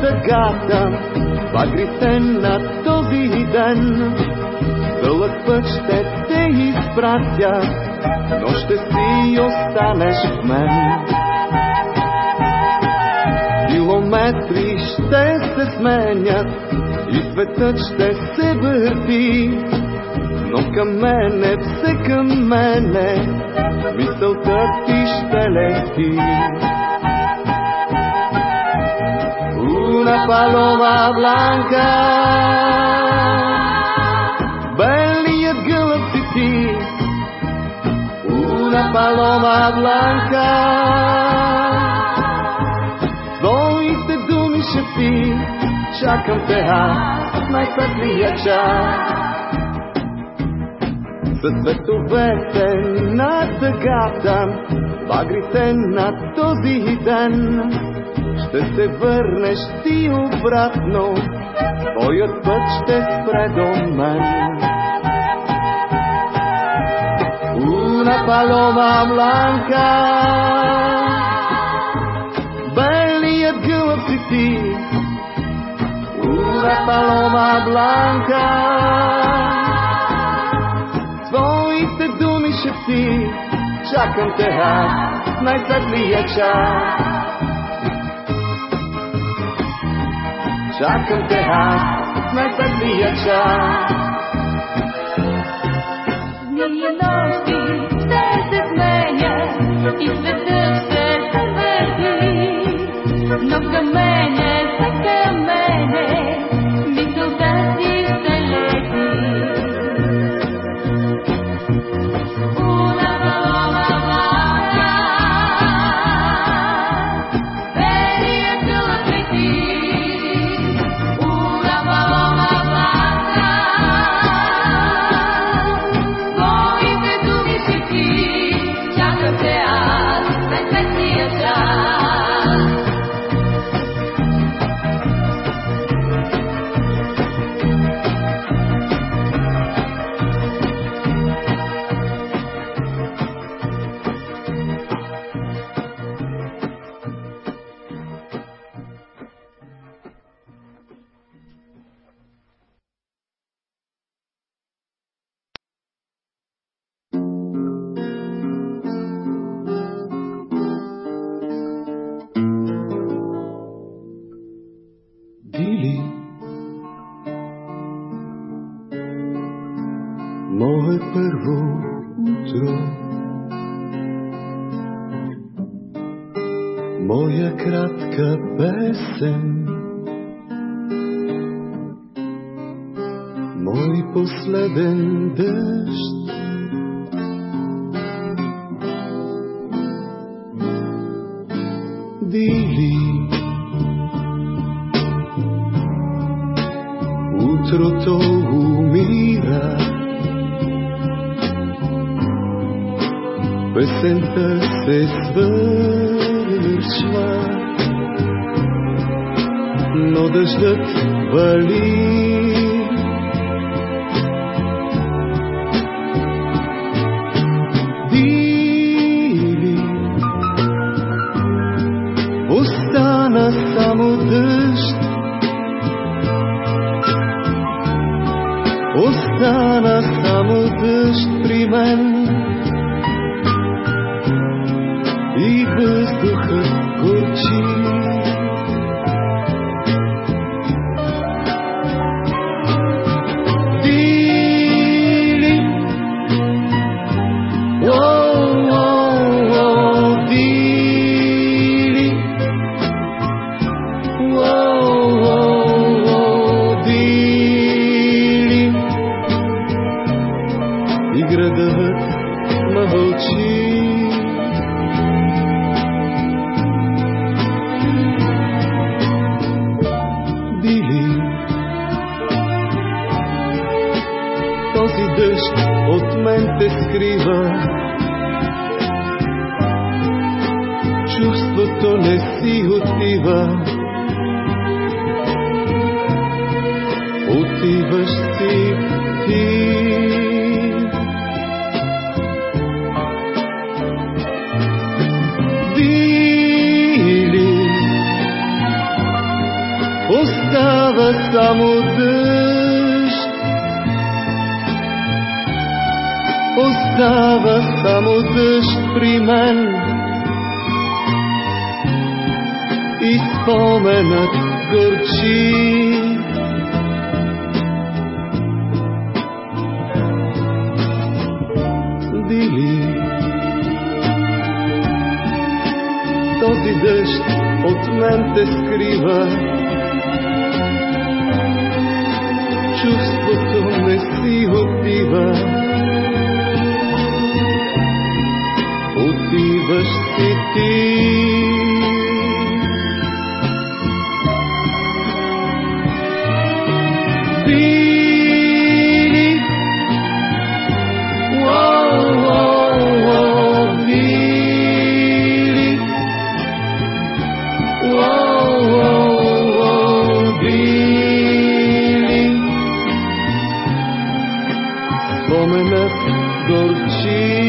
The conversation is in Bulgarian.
тъгата, багрите на този ден. Дълъг път ще те изпратя, но ще си останеш в мен. Километри ще се сменят и светът ще се върти, но към мене, все към мене, мисълта ти ще лети. Una paloma blanca, белият гълъб си ти. Una paloma blanca, твоите думи шепти, чакам те най-светлия час. Със световете на тъгата, багрите на този ден, ще се върнеш ти обратно, твоят път ще спре до мен. Una paloma blanca, белият гълъб си ти. Una paloma blanca, твоите думи шепти, чакам те аз, най-светлия час. Чакам те аз, най-светлия час. Дни и нощи ще се сменят и светът ще моя кратка песен, мой последен дъжд. Дили, утрото умира. Песента се свършва, но дъждът вали. Дили, остана само дъжд, остана само дъжд при мен въздухът горчи. Те скрива. Чувството не си отива. Отиваш си ти. Остава само дъжд. Остава само дъжд при мен и споменът горчи. Дили този дъжд от мен те скрива. Чувството не си отива. Споменът горчи.